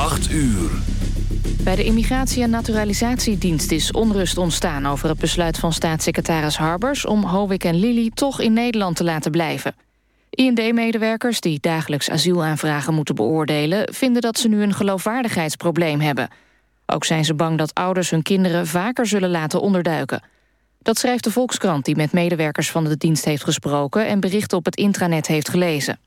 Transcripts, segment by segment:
8 uur. Bij de Immigratie- en Naturalisatiedienst is onrust ontstaan... over het besluit van staatssecretaris Harbers... om Hovik en Lily toch in Nederland te laten blijven. IND-medewerkers die dagelijks asielaanvragen moeten beoordelen... vinden dat ze nu een geloofwaardigheidsprobleem hebben. Ook zijn ze bang dat ouders hun kinderen vaker zullen laten onderduiken. Dat schrijft de Volkskrant die met medewerkers van de dienst heeft gesproken... en berichten op het intranet heeft gelezen.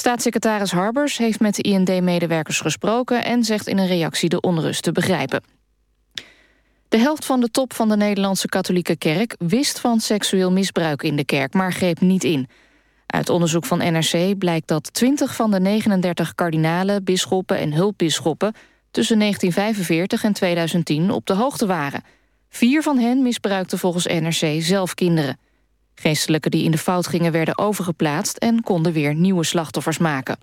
Staatssecretaris Harbers heeft met de IND-medewerkers gesproken... en zegt in een reactie de onrust te begrijpen. De helft van de top van de Nederlandse katholieke kerk... wist van seksueel misbruik in de kerk, maar greep niet in. Uit onderzoek van NRC blijkt dat 20 van de 39 kardinalen, bisschoppen en hulpbisschoppen... tussen 1945 en 2010 op de hoogte waren. Vier van hen misbruikten volgens NRC zelf kinderen. Geestelijken die in de fout gingen werden overgeplaatst... en konden weer nieuwe slachtoffers maken.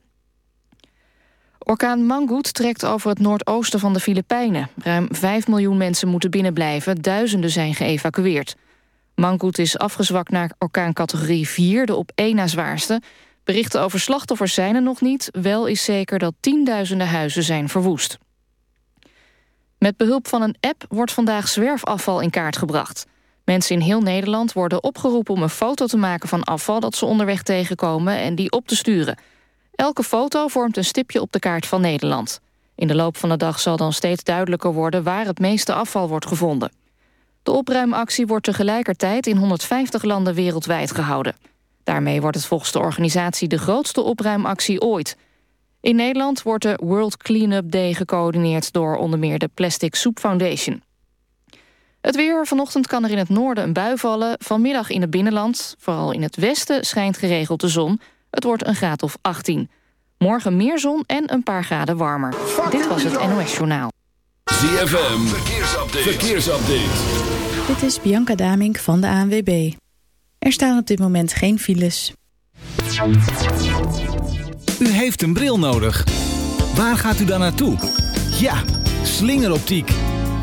Orkaan Mangut trekt over het noordoosten van de Filipijnen. Ruim 5 miljoen mensen moeten binnenblijven, duizenden zijn geëvacueerd. Mangut is afgezwakt naar orkaancategorie 4, de op één na zwaarste. Berichten over slachtoffers zijn er nog niet. Wel is zeker dat tienduizenden huizen zijn verwoest. Met behulp van een app wordt vandaag zwerfafval in kaart gebracht. Mensen in heel Nederland worden opgeroepen om een foto te maken van afval dat ze onderweg tegenkomen en die op te sturen. Elke foto vormt een stipje op de kaart van Nederland. In de loop van de dag zal dan steeds duidelijker worden waar het meeste afval wordt gevonden. De opruimactie wordt tegelijkertijd in 150 landen wereldwijd gehouden. Daarmee wordt het volgens de organisatie de grootste opruimactie ooit. In Nederland wordt de World Cleanup Day gecoördineerd door onder meer de Plastic Soup Foundation. Het weer. Vanochtend kan er in het noorden een bui vallen. Vanmiddag in het binnenland, vooral in het westen, schijnt geregeld de zon. Het wordt een graad of 18. Morgen meer zon en een paar graden warmer. Dit was het NOS Journaal. ZFM. Verkeersupdate. Verkeersupdate. Dit is Bianca Damink van de ANWB. Er staan op dit moment geen files. U heeft een bril nodig. Waar gaat u dan naartoe? Ja, slingeroptiek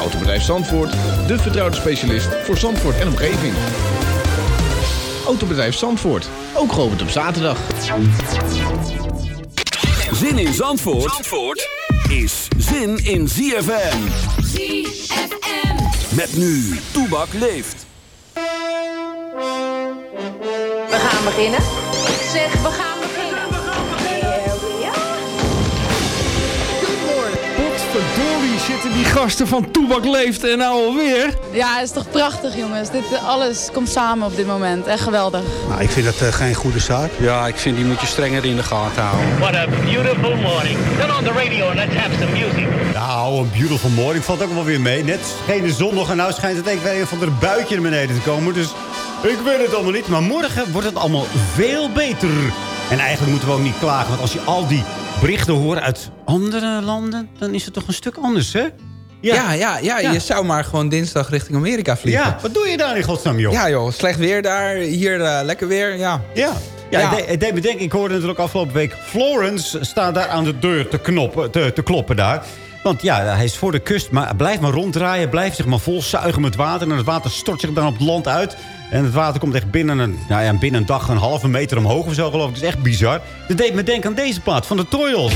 Autobedrijf Zandvoort, de vertrouwde specialist voor Zandvoort en omgeving. Autobedrijf Zandvoort, ook geopend op zaterdag. Zin in Zandvoort, Zandvoort is zin in ZFM. ZFM. Met nu, Toebak leeft. We gaan beginnen. Zeg, we gaan Die gasten van Toebak Leeft en nou alweer. Ja, het is toch prachtig jongens. Dit, eh, alles komt samen op dit moment. Echt geweldig. Nou, ik vind dat eh, geen goede zaak. Ja, ik vind die moet je strenger in de gaten houden. What a beautiful morning. Turn on the radio and let's have some music. Nou, een beautiful morning valt ook wel weer mee. Net de zon nog en nou schijnt het even weer een van de buitje naar beneden te komen. Dus ik weet het allemaal niet. Maar morgen wordt het allemaal veel beter. En eigenlijk moeten we ook niet klagen. Want als je al die berichten hoort uit andere landen... dan is het toch een stuk anders, hè? Ja, ja, ja, Ja. je zou maar gewoon dinsdag richting Amerika vliegen. Ja, wat doe je daar in godsnaam, joh? Ja joh, slecht weer daar, hier eh, lekker weer, ja. Ja. Ja, Ja. Het, deed, het deed me denken, ik hoorde natuurlijk afgelopen week... Florence staat daar aan de deur te, knoppen, te, te kloppen daar. Want ja, hij is voor de kust, maar blijft maar ronddraaien. Blijft zich maar vol zuigen met water. En het water stort zich dan op het land uit. En het water komt echt binnen een, nou ja, binnen een dag een halve meter omhoog of zo, geloof ik. Dat is echt bizar. Dat deed me denken aan deze plaat van de Toyos.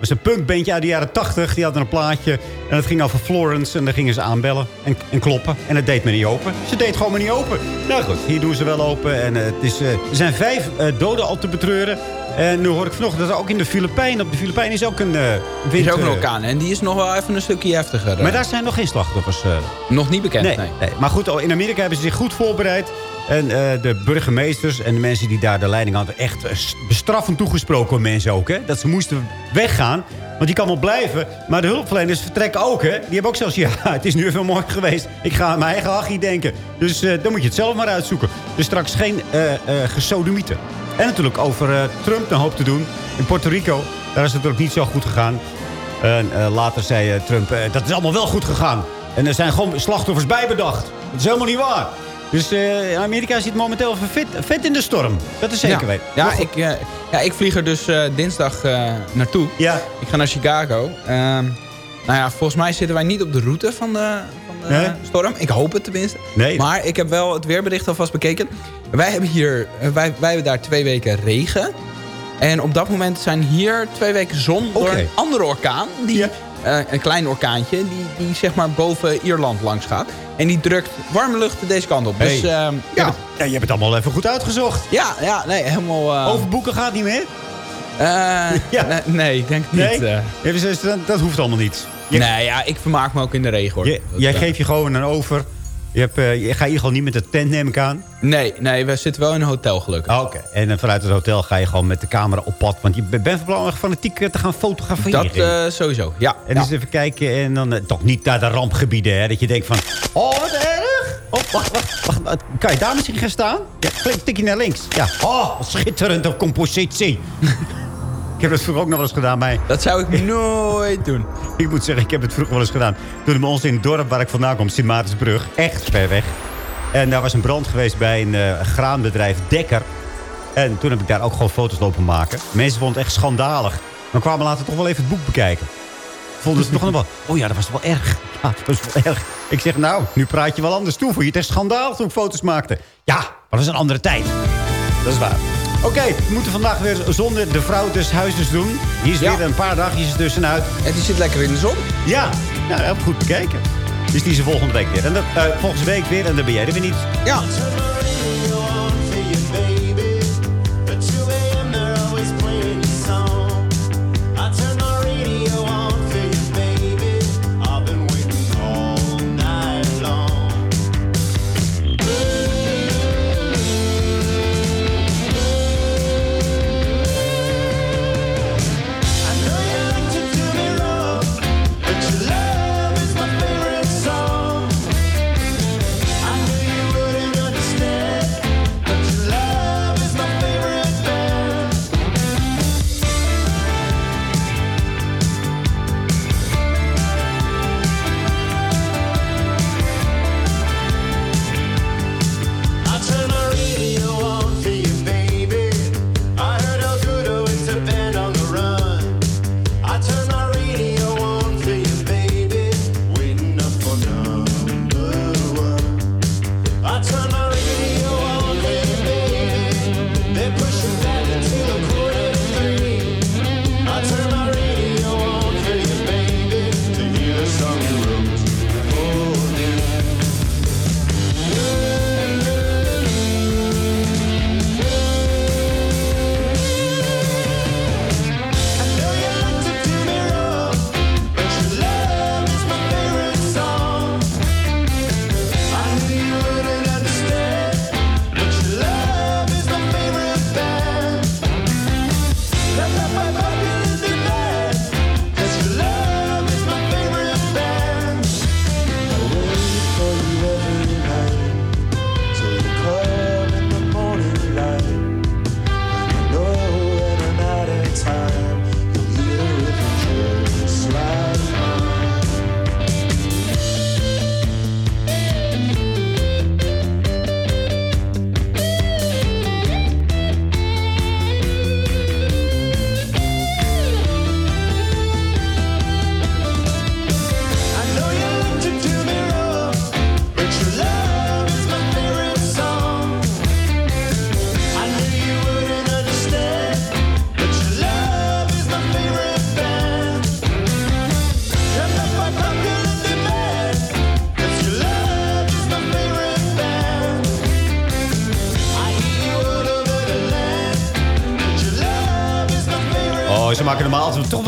was een punkbandje uit de jaren 80. Die hadden een plaatje. En het ging over Florence. En daar gingen ze aanbellen en, en kloppen. En het deed me niet open. Ze deed gewoon maar niet open. Nou goed, hier doen ze wel open. En eh, het is, eh, er zijn vijf eh, doden al te betreuren. En nu hoor ik vanochtend dat er ook in de Filipijnen... Op de Filipijnen is ook een uh, wind... is ook een orkaan. En die is nog wel even een stukje heftiger. Maar daar zijn nog geen slachtoffers. nog niet bekend, nee, nee. nee. Maar goed, in Amerika hebben ze zich goed voorbereid. En de burgemeesters en de mensen die daar de leiding hadden... echt bestraffend toegesproken mensen ook. Hè? Dat ze moesten weggaan. Want die kan wel blijven. Maar de hulpverleners vertrekken ook. Hè? Die hebben ook zelfs... Ja, het is nu even mooi geweest. Ik ga aan mijn eigen hachie denken. Dus dan moet je het zelf maar uitzoeken. Dus straks geen uh, gesodemieten. En natuurlijk over Trump een hoop te doen. In Puerto Rico, daar is het natuurlijk niet zo goed gegaan. En later zei Trump... dat is allemaal wel goed gegaan. En er zijn gewoon slachtoffers bijbedacht. Dat is helemaal niet waar. Dus uh, Amerika zit momenteel vet, vet in de storm. Dat is zeker ja. weten. Ja, ik, uh, ja, ik vlieg er dus uh, dinsdag naartoe. Ja. Ik ga naar Chicago. Ehm, nou ja, volgens mij zitten wij niet op de route van de, van de nee. storm. Ik hoop het tenminste. Nee. Maar ik heb wel het weerbericht alvast bekeken. Wij hebben hier, wij, wij hebben daar twee weken regen. En op dat moment zijn hier twee weken zon door okay. een andere orkaan. Die, ja. een klein orkaantje die, die zeg maar boven Ierland langs gaat. En die drukt warme lucht deze kant op. Hey. Dus, uh, ja. Je, hebt, ja, je hebt het allemaal even goed uitgezocht. Ja, ja nee, helemaal... Uh... Overboeken gaat niet meer? Ja. nee, ik denk niet. Nee? dat, dat, hoeft allemaal niet. Je... Nee, ja, ik vermaak me ook in de regen. Hoor. Je, jij geeft je gewoon een over. Je, hebt, uh, je gaat hier gewoon niet met de tent, neem ik aan. Nee, nee, we zitten wel in een hotel gelukkig. Oh, Oké, okay. en vanuit het hotel ga je gewoon met de camera op pad. Want je bent van plan fanatiek te gaan fotograferen. Dat uh, sowieso, ja. En ja. eens even kijken en dan uh, toch niet naar de rampgebieden. Hè, dat je denkt van, oh wat erg. Oh, wacht, wacht, wacht. Kan je daar misschien gaan staan? Ja, een stukje naar links. Ja, oh, schitterende compositie. Ik heb het vroeger ook nog wel eens gedaan. Bij... Dat zou ik nooit doen. ik moet zeggen, ik heb het vroeger wel eens gedaan. Toen bij ons in het dorp waar ik vandaan kom, Sint Maartensbrug. Echt ver weg. En daar was een brand geweest bij een uh, graanbedrijf Dekker. En toen heb ik daar ook gewoon foto's lopen maken. Mensen vonden het echt schandalig. Maar kwamen later toch wel even het boek bekijken. Vonden ze toch nog wel... Oh ja, dat was wel erg. Ja, dat was wel erg. Ik zeg, nou, nu praat je wel anders toe. Vond je het echt schandalig toen ik foto's maakte? Ja, maar dat was een andere tijd. Dat is waar. Oké, okay, we moeten vandaag weer zonder de vrouw des huizes doen. Hier is ja. weer een paar dagjes tussenuit. En die zit lekker in de zon. Ja, nou, heel goed bekeken. Dus die is de volgende week weer. En de, uh, volgende week weer. En dan ben jij er weer niet. Ja.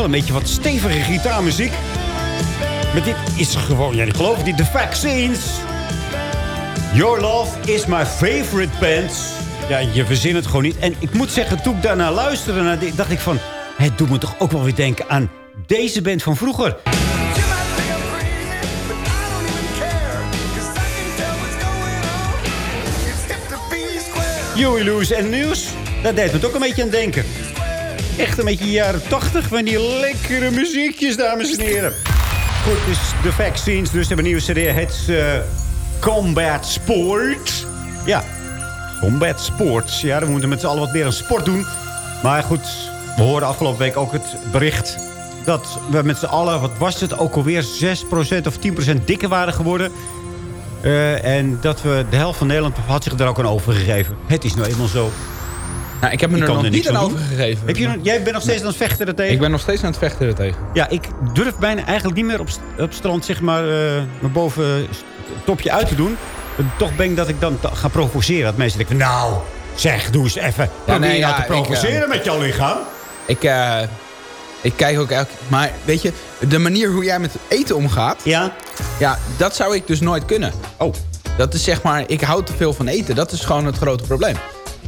Een beetje wat stevige gitaarmuziek. Maar dit is gewoon, ja, ik geloof niet, de vaccines. Your Love is my favorite band. Ja, je verzint het gewoon niet. En ik moet zeggen, toen ik daarna luisterde, naar dit, dacht ik van... Het doet me toch ook wel weer denken aan deze band van vroeger. Joey Loose en Nieuws. Dat deed me toch een beetje aan denken. Echt een beetje jaren 80 van die lekkere muziekjes, dames en heren. Goed, dus de vaccines. Dus hebben een nieuwe CD. Het eh, Combat Sport. Ja, Combat Sports. Ja, we moeten met z'n allen wat meer aan sport doen. Maar goed, we hoorden afgelopen week ook het bericht... dat we met z'n allen, wat was het, ook alweer 6% of 10% dikker waren geworden... Uh, en dat we de helft van Nederland had zich er ook aan overgegeven. Het is nou eenmaal zo. Nou, ik heb me er nog niet aan overgegeven. Heb je, jij bent nog steeds aan het vechten ertegen? Ik ben nog steeds aan het vechten ertegen. Ja, ik durf bijna eigenlijk niet meer op, op strand zeg maar, uh, mijn boven topje uit te doen. Toch ben ik dat ik dan ga provoceren. Dat mensen denken, nou, zeg, doe eens even. Ja, nee, ja, te provoceren ik, uh, met jouw lichaam. Ik, uh, ik kijk ook elke... Maar weet je, de manier hoe jij met eten omgaat... Ja? Ja, dat zou ik dus nooit kunnen. Oh. Dat is zeg maar, ik hou te veel van eten. Dat is gewoon het grote probleem.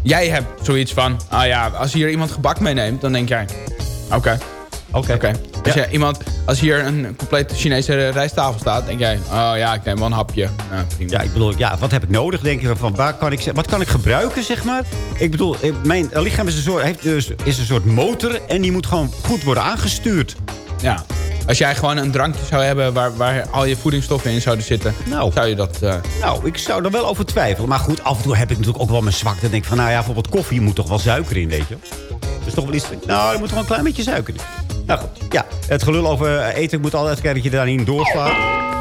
Jij hebt zoiets van, ah ja, als hier iemand gebak meeneemt, dan denk jij... Oké. Oké. Okay. Als, ja. iemand, als hier een complete Chinese rijsttafel staat, denk jij... Oh ja, ik neem wel een hapje. Ja, ja, ik bedoel, ja, wat heb ik nodig, denk je? Van, waar kan ik, wat kan ik gebruiken, zeg maar? Ik bedoel, mijn lichaam is een soort, heeft dus, is een soort motor... en die moet gewoon goed worden aangestuurd. Ja. Als jij gewoon een drankje zou hebben waar, waar al je voedingsstoffen in zouden zitten, nou, zou je dat... Uh... Nou, ik zou er wel over twijfelen. Maar goed, af en toe heb ik natuurlijk ook wel mijn zwakte. Dan denk ik van, nou ja, bijvoorbeeld koffie moet toch wel suiker in, weet je. Dus toch wel iets... Nou, er moet wel een klein beetje suiker in. Nou goed, ja. Het gelul over eten moet altijd kijken dat je daar niet doorslaat.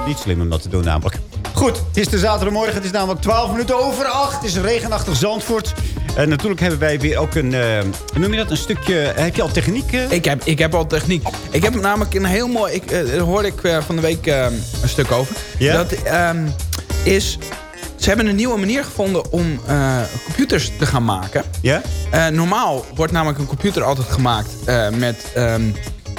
Niet slim om dat te doen namelijk. Goed, het is de zaterdagmorgen. Het is namelijk 12 minuten over 8. Het is regenachtig Zandvoort. En natuurlijk hebben wij weer ook een, uh, noem je dat, een stukje... Heb je al techniek? Uh? Ik, heb, ik heb al techniek. Ik heb namelijk een heel mooi... Ik, uh, hoorde ik van de week een stuk over. Ja? Dat um, is... Ze hebben een nieuwe manier gevonden om computers te gaan maken. Ja? normaal wordt namelijk een computer altijd gemaakt met um,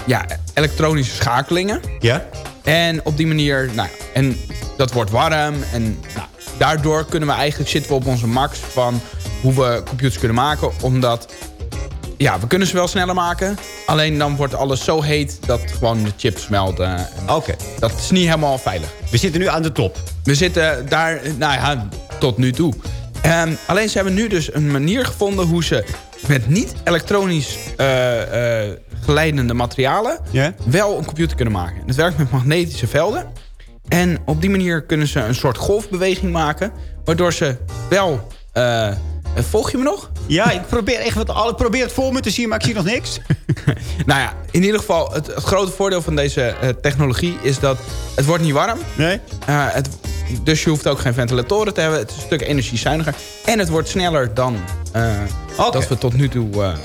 ja, elektronische schakelingen. Ja? En op die manier... Nou, en dat wordt warm. En nou, daardoor kunnen we eigenlijk zitten we op onze max van hoe we computers kunnen maken. Omdat, ja, we kunnen ze wel sneller maken. Alleen dan wordt alles zo heet dat gewoon de chips smelten. Oké. Dat is niet helemaal veilig. We zitten nu aan de top. We zitten daar, nou ja, tot nu toe. Um, alleen ze hebben nu dus een manier gevonden hoe ze met niet elektronisch uh, uh, geleidende materialen... Yeah. wel een computer kunnen maken. Het werkt met magnetische velden. En op die manier kunnen ze een soort golfbeweging maken... waardoor ze wel... Uh, volg je me nog? Ja, ik probeer echt wat. Ik probeer het voor me te zien, maar ik zie nog niks. nou ja, in ieder geval, het, het grote voordeel van deze uh, technologie is dat het wordt niet warm. Nee. Uh, het, dus je hoeft ook geen ventilatoren te hebben. Het is een stuk energiezuiniger. En het wordt sneller dan uh, okay. dat we tot nu toe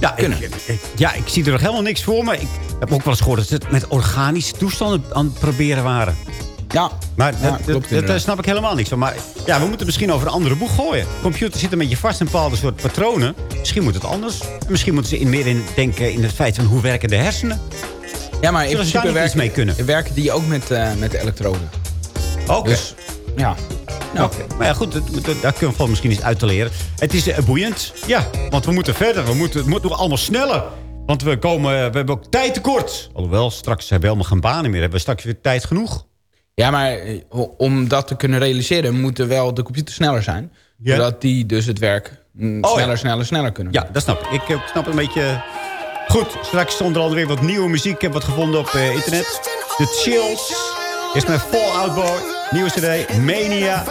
ja, kunnen. Ik, ik, ja, ik zie er nog helemaal niks voor. Maar ik heb ook wel eens gehoord dat ze het met organische toestanden aan het proberen waren. Ja, maar ja, dat, klopt, dat, daar snap ik helemaal niks van. Maar ja, we moeten misschien over een andere boeg gooien. Computer zit een beetje vast in bepaalde soort patronen. Misschien moet het anders. Misschien moeten ze in, meer in denken in het feit van hoe werken de hersenen. Ja, maar in principe werken, mee kunnen. werken die ook met, uh, met de elektroden. Oké. Okay. Dus, ja. Nou. Okay. Maar ja, goed, daar kunnen we misschien iets uit te leren. Het is uh, boeiend. Ja, want we moeten verder. We moeten, het moet nog allemaal sneller. Want we, komen, we hebben ook tijd tekort. Alhoewel, straks hebben we helemaal geen banen meer. Hebben we straks weer tijd genoeg. Ja, maar eh, om dat te kunnen realiseren... moeten wel de computers sneller zijn. Zodat die dus het werk mm, oh, sneller, ja. sneller, sneller kunnen Ja, dat snap ik. Ik snap een beetje... Goed, straks onder andere weer wat nieuwe muziek. Ik heb wat gevonden op uh, internet. The Chills is mijn Fallout Boy. Nieuwe cd, Mania.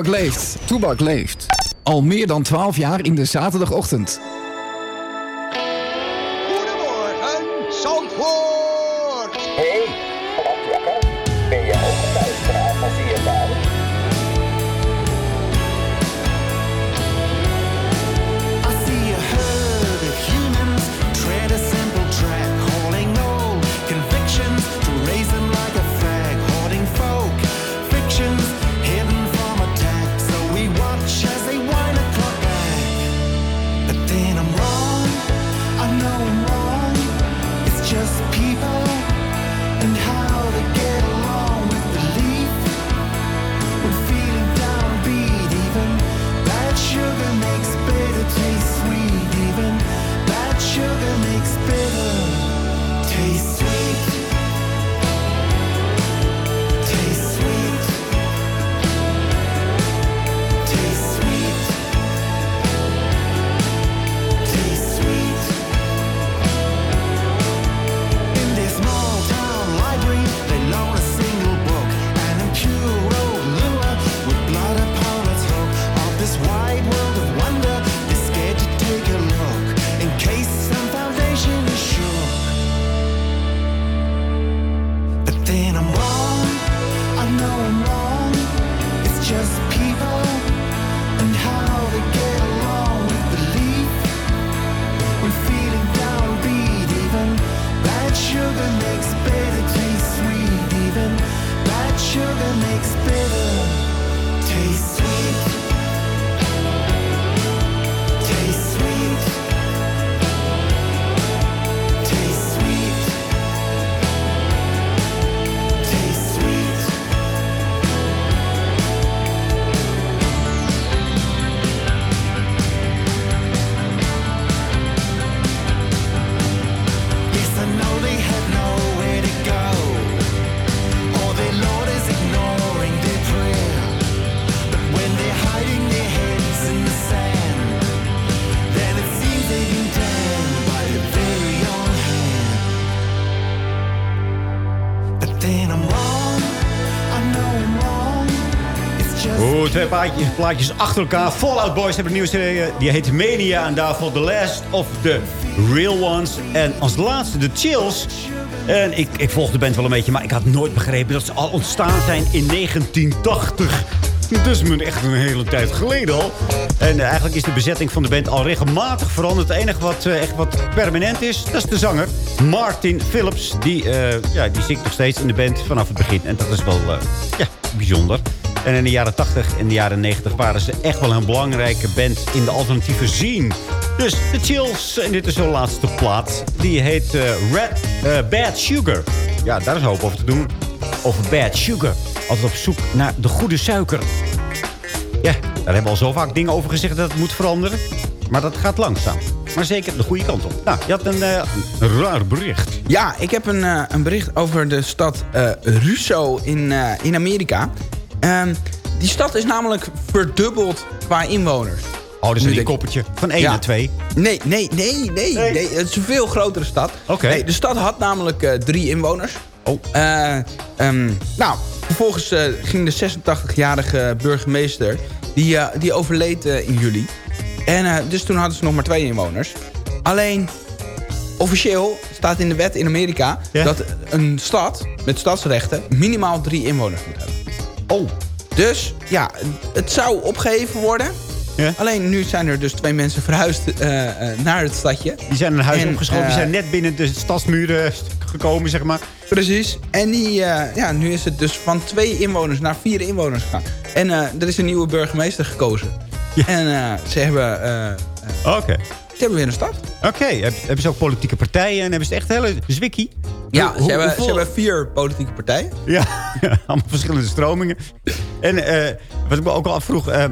Toebak leeft. Toebak leeft. Al meer dan 12 jaar in de zaterdagochtend. Oeh, twee plaatjes, plaatjes achter elkaar. Fallout Boys hebben een nieuwe serie. Die heet Mania. En daarvoor The Last of the Real Ones. En als laatste de Chills. En ik, ik volg de band wel een beetje. Maar ik had nooit begrepen dat ze al ontstaan zijn in 1980. Dat is me echt een hele tijd geleden al. En eh, eigenlijk is de bezetting van de band al regelmatig veranderd. Het enige wat eh, echt wat permanent is, dat is de zanger. Martin Phillips. Die, eh, ja, die zingt nog steeds in de band vanaf het begin. En dat is wel eh, ja, bijzonder. En in de jaren 80 en de jaren 90 waren ze echt wel een belangrijke band in de alternatieve scene. Dus de Chills, en dit is hun laatste plaat. Die heet eh, Red, eh, Bad Sugar. Ja, daar is hoop over te doen. Over Bad Sugar. Altijd op zoek naar de goede suiker. Ja, daar hebben we al zo vaak dingen over gezegd dat het moet veranderen. Maar dat gaat langzaam. Maar zeker de goede kant op. Nou, je had een, eh, raar bericht. Ja, ik heb een, een bericht over de stad Russo in, in Amerika. Ehm, die stad is namelijk verdubbeld qua inwoners. Oh, is Nu een denk- koppertje van 1 Ja. naar 2. Nee, nee, nee, nee, nee. Het is een veel grotere stad. Oké. Nee, de stad had namelijk eh, drie inwoners. Oh. Eh, ehm, nou, vervolgens eh, ging de 86-jarige burgemeester... die, die overleed in juli. En dus toen hadden ze nog maar twee inwoners. Alleen, officieel staat in de wet in Amerika... Ja? dat een stad met stadsrechten minimaal drie inwoners moet hebben. Oh. Dus ja, het zou opgeheven worden... Ja? Alleen nu zijn er dus twee mensen verhuisd eh, eh, naar het stadje. Die zijn een huis En, opgeschoven. Die eh, zijn net binnen de stadsmuren gekomen, zeg maar. Precies. En die, ja, nu is het dus van twee inwoners naar vier inwoners gegaan. En er is een nieuwe burgemeester gekozen. En eh, ze hebben... Oké. ze hebben weer een stad. Oké, Heb- hebben ze ook politieke partijen en hebben ze echt een hele zwikkie? Ja, Hoe- ze, hebben, hoeveel- ze hebben vier politieke partijen. Ja, allemaal verschillende stromingen. En eh, wat ik me ook al afvroeg... eh,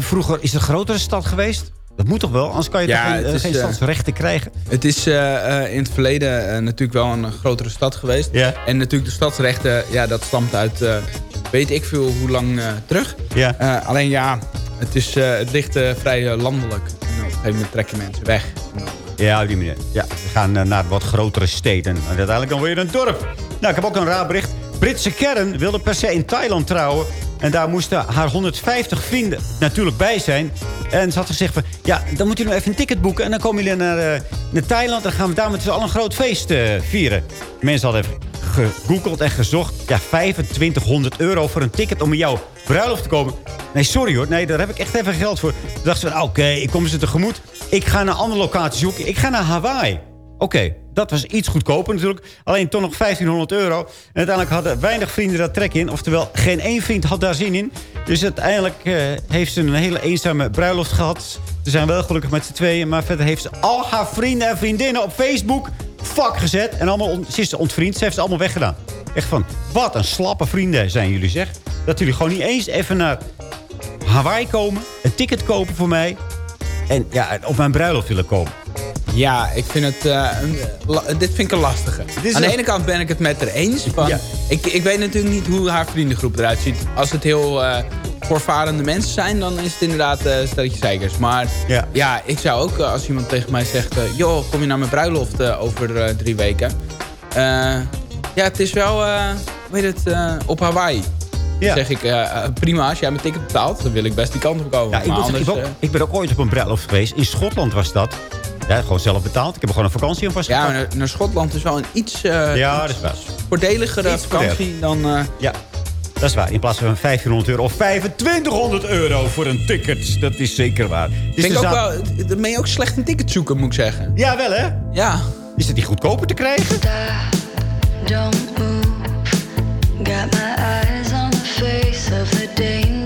vroeger is het een grotere stad geweest? Dat moet toch wel? Anders kan je Ja, toch geen, eh, is, geen stadsrechten krijgen? Het is in het verleden natuurlijk wel een grotere stad geweest. Ja. En natuurlijk de stadsrechten, ja, dat stamt uit weet ik veel hoe lang terug. Ja. Alleen ja, het, is, het ligt vrij landelijk. En op een gegeven moment trekken mensen weg. En dan- Ja, op die manier. Ja, we gaan eh, naar wat grotere steden. En uiteindelijk dan weer een dorp. Nou, ik heb ook een raar bericht. Britse kern wilde per se in Thailand trouwen. En daar moesten haar 150 vrienden natuurlijk bij zijn. En ze had gezegd van... Ja, dan moeten jullie even een ticket boeken. En dan komen jullie naar, eh, naar Thailand. En dan gaan we daar met z'n allen een groot feest eh, vieren. Mensen hadden even gegoogeld en gezocht. Ja, 2500 euro voor een ticket om in jouw bruiloft te komen. Nee, sorry hoor. Nee, daar heb ik echt even geld voor. Toen dachten ze van, oké, ik kom ze tegemoet. Ik ga naar een andere locatie zoeken. Ik ga naar Hawaii. Oké, dat was iets goedkoper natuurlijk. Alleen toch nog 1500 euro. En uiteindelijk hadden weinig vrienden daar trek in. Oftewel, geen één vriend had daar zin in. Dus uiteindelijk eh, heeft ze een hele eenzame bruiloft gehad. Ze zijn wel gelukkig met z'n tweeën. Maar verder heeft ze al haar vrienden en vriendinnen op Facebook fuck gezet. En allemaal ze ontvriend. Ze heeft ze allemaal weggedaan. Echt van, wat een slappe vrienden zijn jullie zeg. Dat jullie gewoon niet eens even naar Hawaii komen. Een ticket kopen voor mij. En ja, op mijn bruiloft willen komen. Ja, ik vind het, eh, een- la- dit vind ik een lastige. Aan de ene kant ben ik het met haar eens. Van, Ja. ik, ik weet natuurlijk niet hoe haar vriendengroep eruit ziet. Als het heel eh voorvarende mensen zijn, dan is het inderdaad eh stelletje zeikers. Maar Ja. ja. ik zou ook, als iemand tegen mij zegt... joh, kom je naar mijn bruiloft over drie weken? Ja, het is wel, hoe heet het, op Hawaii. Ja. Dan zeg ik, prima, als jij mijn ticket betaalt... dan wil ik best die kant op komen. Ja, ik, maar anders, ik, ben ook, ik ben ook ooit op een bruiloft geweest. In Schotland was dat. Ja, gewoon zelf betaald. Ik heb er gewoon een vakantie aan ja, vastgepakt. maar naar, naar Schotland is wel een iets, eh, Ja, iets dat is waar. voordeligere Iets vakantie dan... eh, Ja, dat is waar. In plaats van 1500 euro of 2500 euro voor een ticket. Dat is zeker waar. Is ik de ook wel, ben je ook slecht een ticket zoeken, moet ik zeggen. Ja, wel hè? Ja. Is het niet goedkoper te krijgen? Don't move. Got my eyes on the face of the danger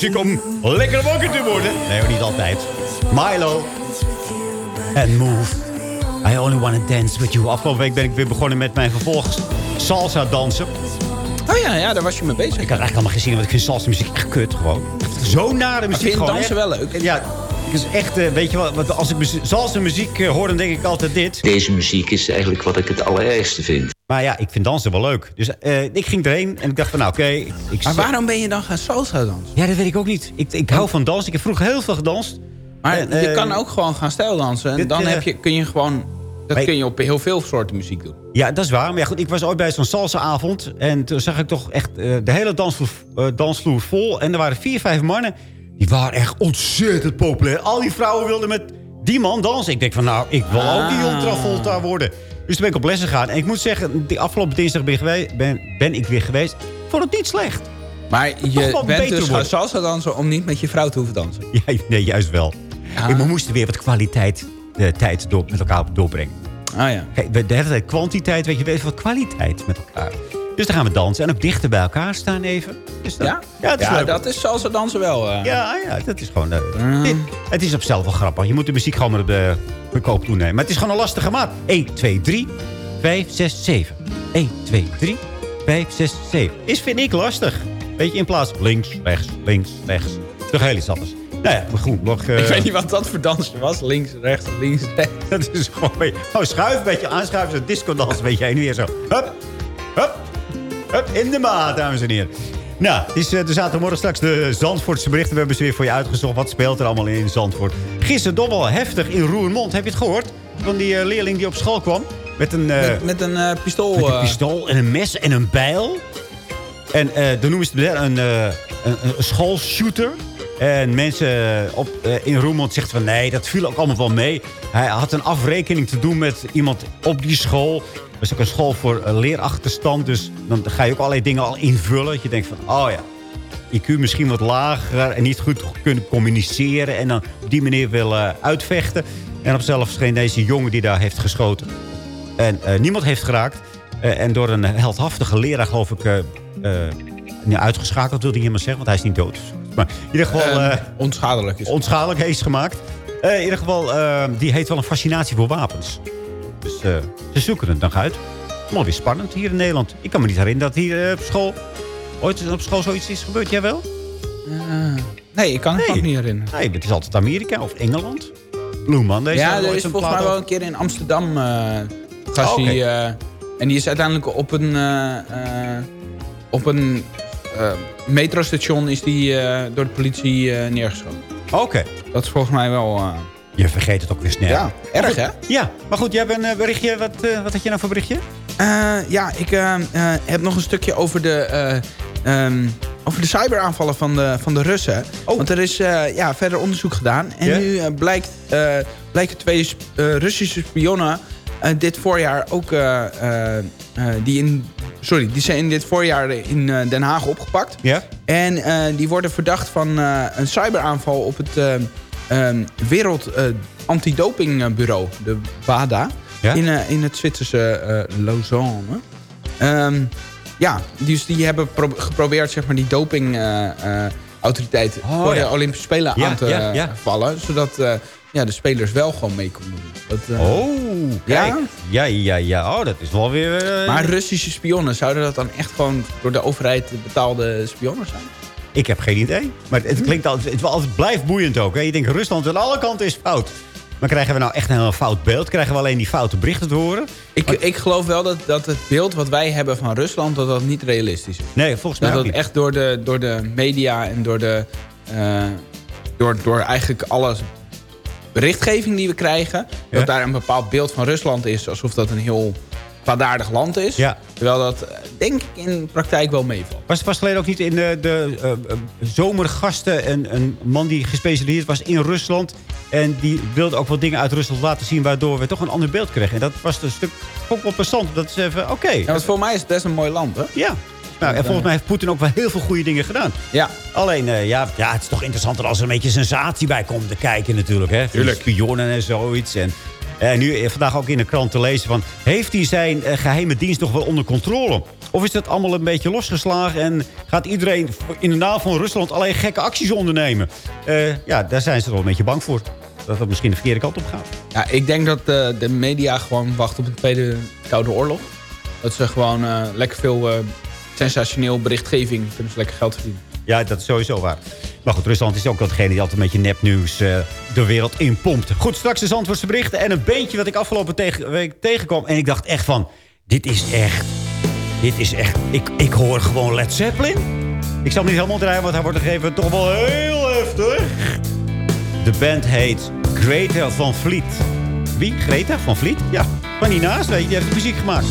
muziek om lekker wakker te worden. Nee, maar niet altijd. Milo. En Move. I only wanna dance with you. Afgelopen week ben ik weer begonnen met mijn vervolg salsa dansen. Oh ja, ja, daar was je mee bezig. Ik had eigenlijk allemaal gezien, want ik vind salsa muziek echt kut gewoon. Zo nare muziek vind je gewoon. dansen echt. wel leuk? Ja, het is echt, eh, weet je wat, als ik salsa muziek eh, hoor, dan denk ik altijd dit. Deze muziek is eigenlijk wat ik het allerergste vind. Maar ja, ik vind dansen wel leuk. Dus eh, ik ging erheen en ik dacht van nou oké. ik- Maar waarom ben je dan gaan salsa dansen? Ja, dat weet ik ook niet. Ik, ik hou van dansen. Ik heb vroeger heel veel gedanst. Maar En, je eh, kan ook gewoon gaan stijldansen. En dit, dan eh, heb je, kun je gewoon... Dat kun je op heel veel soorten muziek doen. Ja, dat is waar. Maar ja, goed, ik was ooit bij zo'n salsaavond. En toen zag ik toch echt de hele dansvloer, dansvloer vol. En er waren vier, vijf mannen. Die waren echt ontzettend populair. Al die vrouwen wilden met die man dansen. Ik denk van, nou, ik wil ook die Ah. ultra worden. Dus toen ben ik op les gegaan. En ik moet zeggen, die afgelopen dinsdag ben, ik geweest, ben, ben ik weer geweest. Ik vond het niet slecht. Maar je bent dus gaan salsa dansen om niet met je vrouw te hoeven dansen. Ja, nee, juist wel. We moesten weer wat kwaliteit de tijd door, met elkaar doorbrengen. Ah ja. Kijk, de hele tijd kwantiteit, weet je, we even wat kwaliteit met elkaar. Dus dan gaan we dansen en ook dichter bij elkaar staan even. Dus dan- Ja? Ja, is dat is zoals ze dansen wel. eh. Ja, ja, dat is gewoon... eh, dit- het is op zichzelf wel grappig. Je moet de muziek gewoon maar op de verkoop toenemen. Maar het is gewoon een lastige maat. 1, 2, 3, 5, 6, 7. 1, 2, 3, 5, 6, 7. Is, vind ik, lastig. Weet je, in plaats van links, rechts, links, rechts. Toch heel iets anders. Nou ja, maar goed. Nog, eh, Ik weet niet wat dat voor dansje was. Links, rechts, links, rechts. Dat is gewoon beetje... Oh, schuif een beetje, aanschuiven. Zo'n disco-dans, weet. En nu weer zo. Hup, hup, hup. In de maat, dames en heren. Nou, het is eh, de zaterdagmorgen straks de Zandvoortse berichten. We hebben ze weer voor je uitgezocht. Wat speelt er allemaal in Zandvoort? Gisteren toch wel heftig in Roermond. Heb je het gehoord? Van die eh, leerling die op school kwam. Met een, eh, Met, met een pistool. met een pistool en een mes en een bijl. En eh dan noemen ze het een, een, een schoolshooter. En mensen op, in Roermond zeggen van nee, dat viel ook allemaal wel mee. Hij had een afrekening te doen met iemand op die school. Dat is ook een school voor eh, leerachterstand. Dus dan ga je ook allerlei dingen al invullen. Dat je denkt van, oh ja, IQ misschien wat lager en niet goed kunnen communiceren. En dan op die manier willen uitvechten. En op zelf scheen deze jongen die daar heeft geschoten. En eh, niemand heeft geraakt. Eh, en door een heldhaftige leraar, geloof ik, eh, eh, nou, uitgeschakeld, wilde ik helemaal zeggen. Want hij is niet dood. Maar in ieder geval... Ehm, eh, onschadelijk is. onschadelijk is gemaakt. Eh, in ieder geval, eh, die heeft wel een fascinatie voor wapens. Dus eh, ze zoeken het nog uit. Maar weer spannend hier in Nederland. Ik kan me niet herinneren dat hier eh, op school... ooit op school zoiets is gebeurd. Jij wel? Eh, nee, ik kan het Nee. ook niet herinneren. Nee, het is altijd Amerika of Engeland. Bloeman, deze ja, er is volgens mij wel een keer in Amsterdam gast Oh, en die is uiteindelijk op een, op een metrostation is die, door de politie neergeschoten. Oké. Dat is volgens mij wel... Je vergeet het ook weer snel. Ja, erg hè? Ja, maar goed, jij hebt een eh, berichtje. Wat, eh, wat had je nou voor berichtje? Eh, ja, ik heb nog een stukje over de, eh, ehm, over de cyberaanvallen van de, van de Russen. Want er is ja, verder onderzoek gedaan. En nu blijkt, blijken twee Russische spionnen dit voorjaar ook... die, in, sorry, die zijn in dit voorjaar in Den Haag opgepakt. Ja? En die worden verdacht van een cyberaanval op het ehm, Wereld eh, Antidopingbureau, de WADA, Ja? in, eh, in het Zwitserse eh, Lausanne. Ehm, ja, dus die hebben pro- geprobeerd zeg maar, die dopingautoriteit Oh, voor ja. de Olympische Spelen Ja, aan te vallen. Zodat ja, de spelers wel gewoon mee konden doen. Dat, Oh, kijk. Ja? Ja, ja, ja. Oh, dat is wel weer... Maar Russische spionnen, zouden dat dan echt gewoon door de overheid betaalde spionnen zijn? Ik heb geen idee. Maar het klinkt altijd... Het, blijft boeiend ook. Hè? Je denkt, Rusland aan alle kanten is fout. Maar krijgen we nou echt een heel fout beeld? Krijgen we alleen die foute berichten te horen? Ik, ik geloof wel dat, dat het beeld wat wij hebben van Rusland... dat dat niet realistisch is. Nee, volgens mij Dat dat echt door de, door de media en door, de, eh, door, door eigenlijk alle berichtgeving die we krijgen... Ja. dat daar een bepaald beeld van Rusland is... alsof dat een heel kwaadaardig land is. Ja. Terwijl dat, eh, denk ik, in de praktijk wel meevalt. Was het pas geleden ook niet in de, de eh, eh, zomergasten... Een, een man die gespecialiseerd was in Rusland... en die wilde ook wat dingen uit Rusland laten zien... waardoor we toch een ander beeld kregen. En dat was een stuk ook wel passant. Dat is even, oké. Ja, want voor mij is het best een mooi land, hè? Ja. Nou, en volgens mij heeft Poetin ook wel heel veel goede dingen gedaan. Ja. Alleen, ja, ja, het is toch interessanter als er een beetje sensatie bij komt te kijken natuurlijk. Hè? Tuurlijk. Spionnen en zoiets. En, en nu eh, vandaag ook in de krant te lezen van... heeft hij zijn eh, geheime dienst nog wel onder controle? Of is dat allemaal een beetje losgeslagen... en gaat iedereen in de naam van Rusland allerlei gekke acties ondernemen? Eh, ja, daar zijn ze wel een beetje bang voor. Dat het misschien de verkeerde kant op gaat. Ja, ik denk dat de, de media gewoon wacht op een tweede Koude Oorlog. Dat ze gewoon eh, lekker veel eh, sensationeel berichtgeving... kunnen ze lekker geld verdienen. Ja, dat is sowieso waar. Maar goed, Rusland is ook degene die altijd een beetje nepnieuws eh, de wereld inpompt. Goed, straks de Zandvoortse berichten. En een beetje wat ik afgelopen week tegenkwam. En ik dacht echt van, dit is echt... Dit is echt... Ik, ik hoor gewoon Led Zeppelin. Ik zal hem niet helemaal draaien, want hij wordt nog even toch wel heel heftig. De band heet Greta van Vliet. Wie? Greta van Vliet? Ja, van die naast, weet je. Die heeft de muziek gemaakt.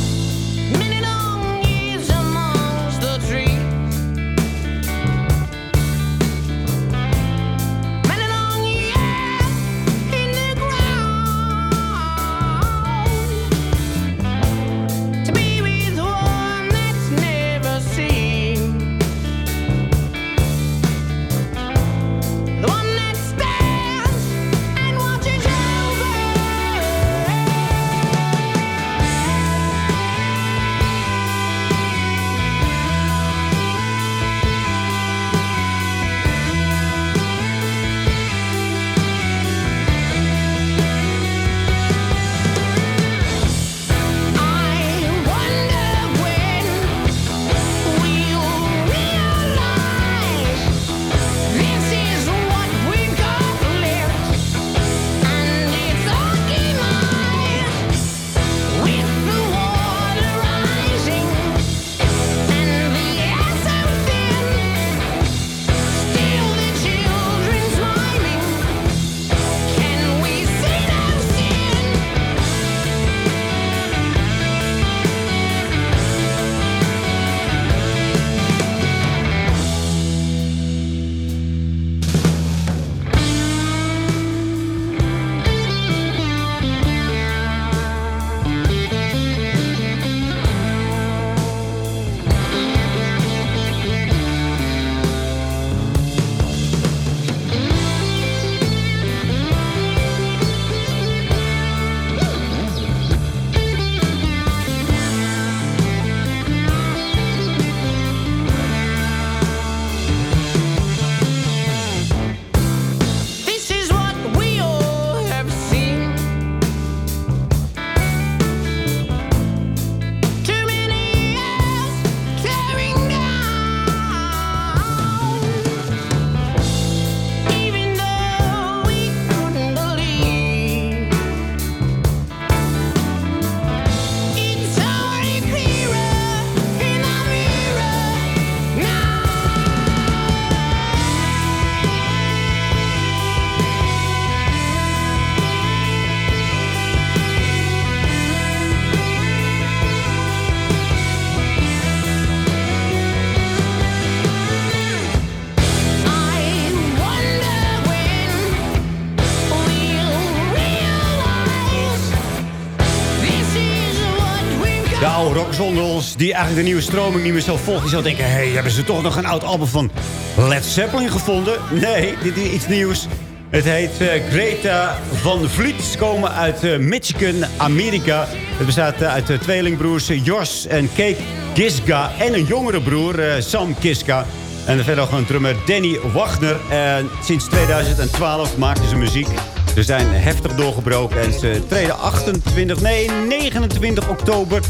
Die eigenlijk de nieuwe stroming niet meer zo volgen. Die zou denken, hey, hebben ze toch nog een oud album van Led Zeppelin gevonden? Nee, dit is iets nieuws. Het heet eh, Greta van Vliet. Ze komen uit eh, Michigan, Amerika. Het bestaat eh, uit tweelingbroers Jos en Kate Kiska. En een jongere broer, Sam Kiska. En verder nog een drummer Danny Wagner. En sinds 2012 maken ze muziek. Ze zijn heftig doorgebroken en ze treden 28, nee 29 oktober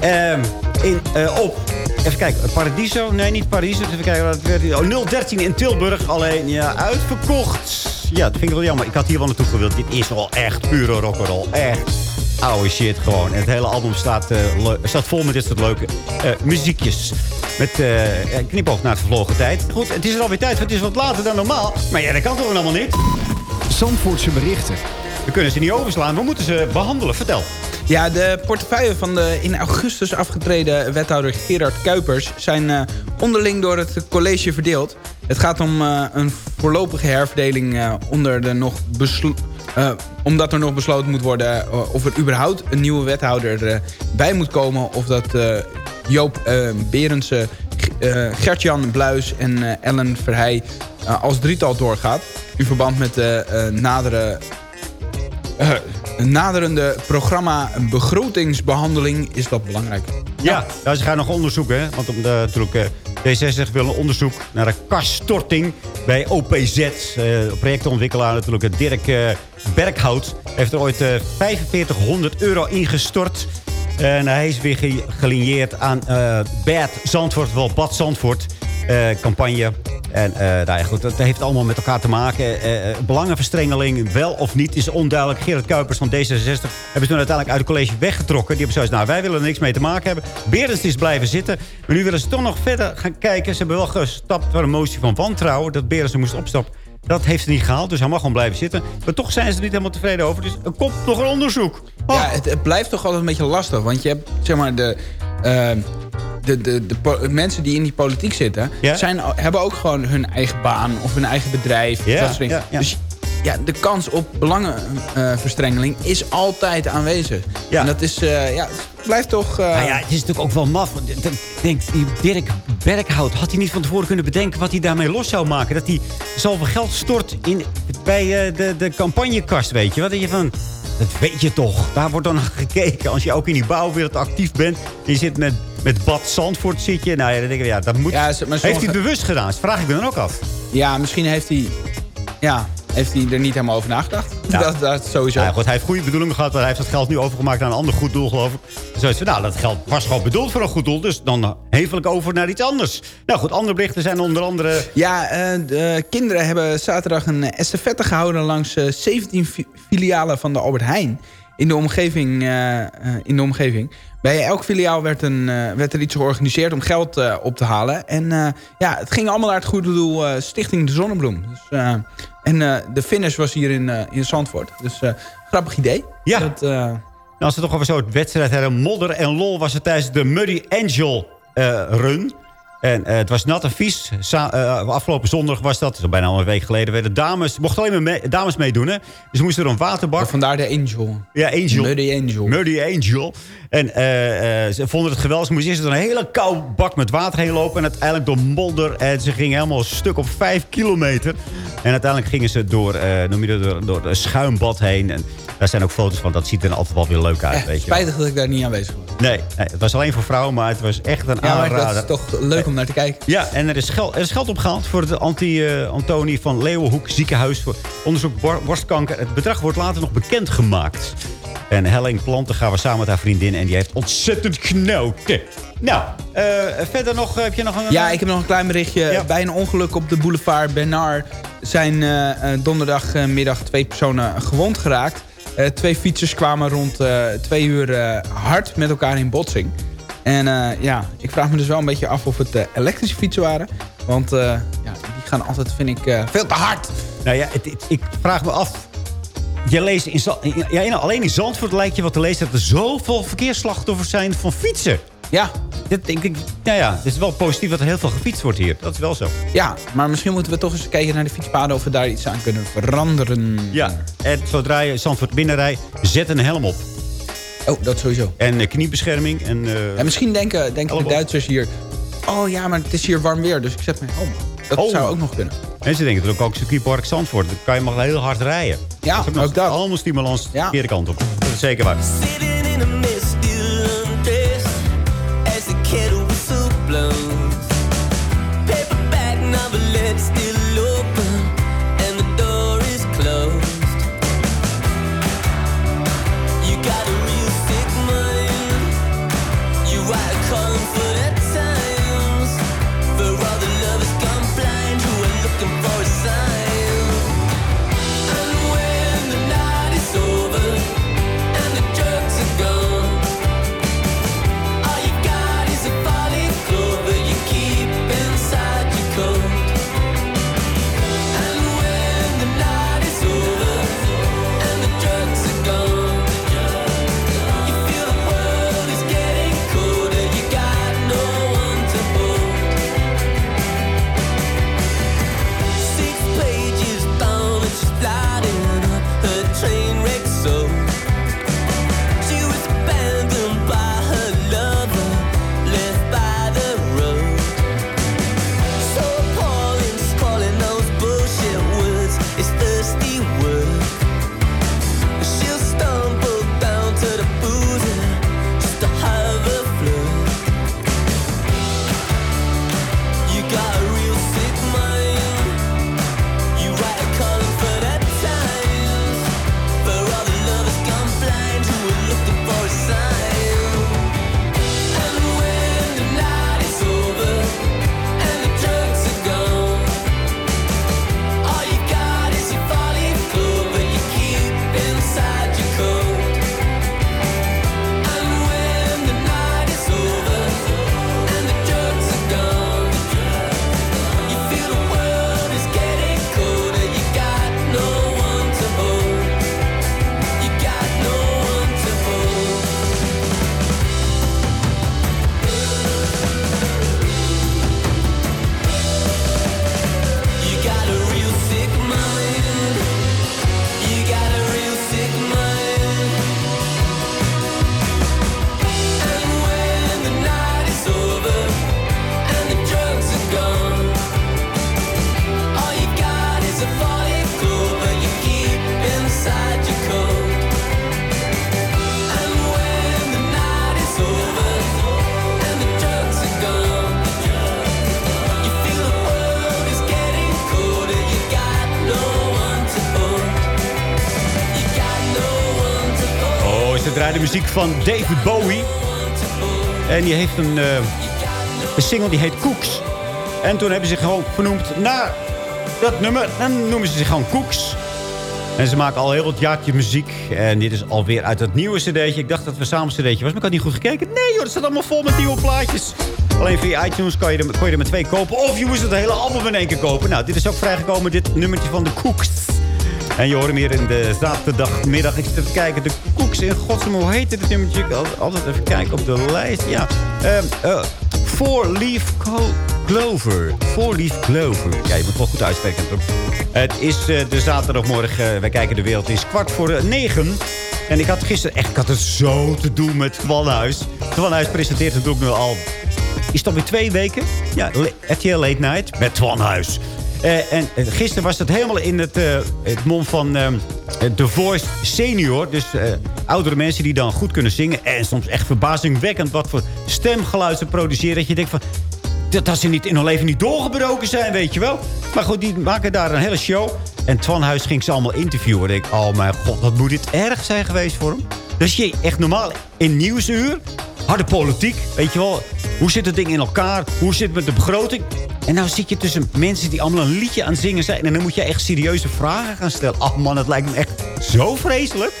ehm, in, eh, op. Even kijken, Paradiso? Nee, niet Paradiso. Even kijken, oh, 013 in Tilburg. Alleen, ja, uitverkocht. Ja, dat vind ik wel jammer. Ik had hier wel naartoe gewild. Dit is wel echt pure rock'n'roll. Echt oude shit gewoon. En het hele album staat, eh, staat vol met dit soort leuke eh, muziekjes. Met een knipoog naar de vervlogen tijd. Goed, het is er alweer tijd. voor. Het is wat later dan normaal. Maar ja, dat kan toch allemaal niet? Zandvoortse berichten. We kunnen ze niet overslaan. We moeten ze behandelen. Vertel. Ja, de portefeuille van de in augustus afgetreden wethouder Gerard Kuipers... zijn eh, onderling door het college verdeeld. Het gaat om eh, een voorlopige herverdeling eh, onder de nog omdat er nog besloten moet worden of er überhaupt een nieuwe wethouder bij moet komen. Of dat Joop Berendsen, Gert-Jan Bluis en Ellen Verheij als drietal doorgaat. In verband met de nadere een naderende programma begrotingsbehandeling is dat belangrijk. Ja, nou, ze gaan nog onderzoeken. Hè? Want om de, eh, D66 wil een onderzoek naar een kasstorting bij OPZ. eh projectontwikkelaar natuurlijk. Dirk Berghout heeft er ooit eh 4500 euro ingestort. En hij is weer ge- gelineerd aan eh Bad Zandvoort, wel Bad Zandvoort campagne. En eh nou ja, goed, dat heeft allemaal met elkaar te maken. Eh, eh, belangenverstrengeling, wel of niet, is onduidelijk. Gerard Kuipers van D66 hebben ze toen uiteindelijk uit het college weggetrokken. Die hebben zoiets, nou, wij willen er niks mee te maken hebben. Berends is blijven zitten. Maar nu willen ze toch nog verder gaan kijken. Ze hebben wel gestapt voor een motie van wantrouwen. Dat Berends moest opstappen. Dat heeft ze niet gehaald, dus hij mag gewoon blijven zitten. Maar toch zijn ze er niet helemaal tevreden over. Dus er komt nog een onderzoek. Ja, het, het blijft toch altijd een beetje lastig. Want je hebt, zeg maar, de... eh, de, de, de mensen die in die politiek zitten... Zijn, hebben ook gewoon hun eigen baan of hun eigen bedrijf. Ja, dat soort dingen. ja, ja. Dus ja, de kans op belangenverstrengeling is altijd aanwezig. Ja. En dat is, eh, ja, het blijft toch... eh, Nou ja, het is natuurlijk ook wel maf. want Ik denk, die Dirk Berghout, had hij niet van tevoren kunnen bedenken... wat hij daarmee los zou maken? Dat hij zoveel geld stort in, bij eh, de, de campagnekast, weet je. Wat denk je van... Dat weet je toch. Daar wordt dan naar gekeken. Als je ook in die bouwwereld actief bent... en je zit met, met Bad Zandvoort, zit je... Nou ja, dan denk ik, ja, dat moet... Ja, Heeft hij het bewust gedaan? Dat vraag ik me dan ook af. Ja, misschien heeft hij, ja, heeft hij er niet helemaal over nagedacht. Dat, dat sowieso. Ja, goed, hij heeft goede bedoelingen gehad, hij heeft dat geld nu overgemaakt naar een ander goed doel, geloof ik. Dus hij van, nou, dat geld was gewoon bedoeld voor een goed doel, dus dan hevel ik over naar iets anders. Nou goed, andere berichten zijn onder andere... Ja, eh, de kinderen hebben zaterdag een eh, estafette gehouden langs eh, 17 fi- filialen van de Albert Heijn in de omgeving. eh, eh, in de omgeving. Bij elk filiaal werd, een, eh, werd er iets georganiseerd om geld op te halen. En ja, het ging allemaal naar het goede doel Stichting de Zonnebloem. Dus, en de finish was hier in, in Zandvoort. Dus grappig idee. Ja. Dat, Nou, als we toch over zo'n wedstrijd hebben, modder en lol was het tijdens de Muddy Angel run. En eh, het was nat en vies. Sa- eh, afgelopen zondag was dat, zo bijna al een week geleden, werden dames, mochten alleen maar dames meedoen. Hè? Dus ze moesten er een waterbak. vandaar de Angel. Ja, Angel. Muddy Angel. Muddy Angel. En eh, eh, ze vonden het geweldig. Ze moesten eerst door een hele koude bak met water heen lopen. En uiteindelijk door modder. En ze gingen helemaal een stuk op vijf kilometer. En uiteindelijk gingen ze door, eh, noem je dat, door, door een schuimbad heen. En daar zijn ook foto's van. Dat ziet er altijd wel weer leuk uit. echt weet je. spijtig dat ik daar niet aanwezig was. Nee, nee, het was alleen voor vrouwen, maar het was echt een Ja, aanrader. dat is toch leuk om naar te kijken. Ja, en er is geld, er is geld opgehaald voor het Anti-Antonie van Leeuwenhoek ziekenhuis voor onderzoek bor- borstkanker. Het bedrag wordt later nog bekendgemaakt. En Helling Planten gaan we samen met haar vriendin en die heeft ontzettend genoten. Nou, eh, verder nog, heb je nog een... Ja, ik heb nog een klein berichtje. Bij een ongeluk op de boulevard Bernard zijn eh, eh, donderdagmiddag twee personen gewond geraakt. Eh, twee fietsers kwamen rond eh, twee uur eh, hard met elkaar in botsing. En eh, ja, ik vraag me dus wel een beetje af of het eh, elektrische fietsen waren. Want eh, ja, die gaan altijd, vind ik, eh, veel te hard. Nou ja, het, het- ik vraag me af. Je leest in, ja, in- alleen in Zandvoort lijkt je wat te lezen... dat er zoveel verkeersslachtoffers zijn van fietsen. Ja. Dat denk ik, nou ja, het is wel positief dat er heel veel gefietst wordt hier. Dat is wel zo. Ja, maar misschien moeten we toch eens kijken naar de fietspaden... of we daar iets aan kunnen veranderen. Ja, en zodra je Zandvoort binnenrijdt, zet een helm op. Oh, dat sowieso. En eh, kniebescherming. En, eh, En misschien denken, denken de. Duitsers hier... Oh ja, maar het is hier warm weer, dus ik zet mijn helm aan. Dat Oh. zou ook nog kunnen. Mensen denken dat ook ook circuitpark Zandvoort. Dan kan je maar heel hard rijden. Ja, dat is ook, nog ook dat. Allemaal stimulans de verkeerde kant op. Dat is zeker waar. Draaien de muziek van David Bowie. En die heeft een, eh, een single die heet Cooks. En toen hebben ze zich gewoon vernoemd naar dat nummer. Dan noemen ze zich gewoon Cooks. En ze maken al heel wat jaartje muziek. En dit is alweer uit het nieuwe cd'tje. Ik dacht dat het samen een cd'tje was, maar ik had niet goed gekeken. Nee joh, het staat allemaal vol met nieuwe plaatjes. Alleen via iTunes kon je, er, kon je er maar twee kopen. Of je moest het hele album in één keer kopen. Nou, dit is ook vrijgekomen, dit nummertje van de Cooks. En je hoort hem hier in de zaterdagmiddag. Ik zit even kijken. De In godsnaam, hoe heet dit nummertje? Ik al- altijd even kijken op de lijst. Ja, Ehm, eh, Four Leaf Co- Clover. Four Leaf Clover. Ja, je moet wel goed uitspreken. Het is eh, de zaterdagmorgen. wij kijken de wereld. Het is kwart voor eh, negen. En ik had gisteren echt ik had het zo te doen met Twan Huis. Twan Huis presenteert natuurlijk nu al... Is het alweer twee weken? Ja, RTL Late Night met Twan Eh, en eh, gisteren was het helemaal in het, eh, het mond van The Voice Senior. Dus oudere mensen die dan goed kunnen zingen. En soms echt verbazingwekkend wat voor stemgeluid ze produceren. Dat je denkt van... Dat, dat ze niet in hun leven niet doorgebroken zijn, weet je wel. Maar goed, die maken daar een hele show. En Twan Huis ging ze allemaal interviewen. En ik, oh mijn god, wat moet dit erg zijn geweest voor hem. Dus je echt normaal in Nieuwsuur, harde politiek, weet je wel. Hoe zit het ding in elkaar? Hoe zit het met de begroting? En nou zit je tussen mensen die allemaal een liedje aan het zingen zijn. En dan moet je echt serieuze vragen gaan stellen. Ach man, het lijkt me echt zo vreselijk.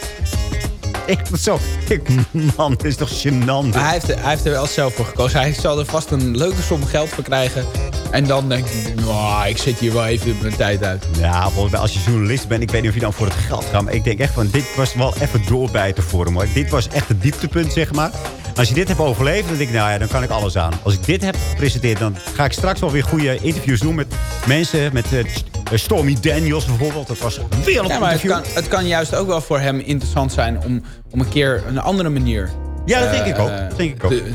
Echt zo. Ik, man, het is toch gênant. Maar hij heeft, hij heeft er wel zelf voor gekozen. Hij zal er vast een leuke som geld voor krijgen. En dan denk ik, nou, ik zit hier wel even mijn tijd uit. Ja, volgens mij als je journalist bent, ik weet niet of je dan voor het geld gaat. Maar ik denk echt van, dit was wel even doorbijten voor hem hoor. Dit was echt het dieptepunt, zeg maar. Als je dit hebt overleefd, dan denk ik, nou ja, dan kan ik alles aan. Als ik dit heb gepresenteerd, dan ga ik straks wel weer goede interviews doen met mensen, met eh, Eh, Stormy Daniels bijvoorbeeld, dat was een Ja, maar het wereldinterview. kan, het kan juist ook wel voor hem interessant zijn om, om een keer een andere manier... Ja, dat denk ik ook. eh, Dat denk ik ook. te-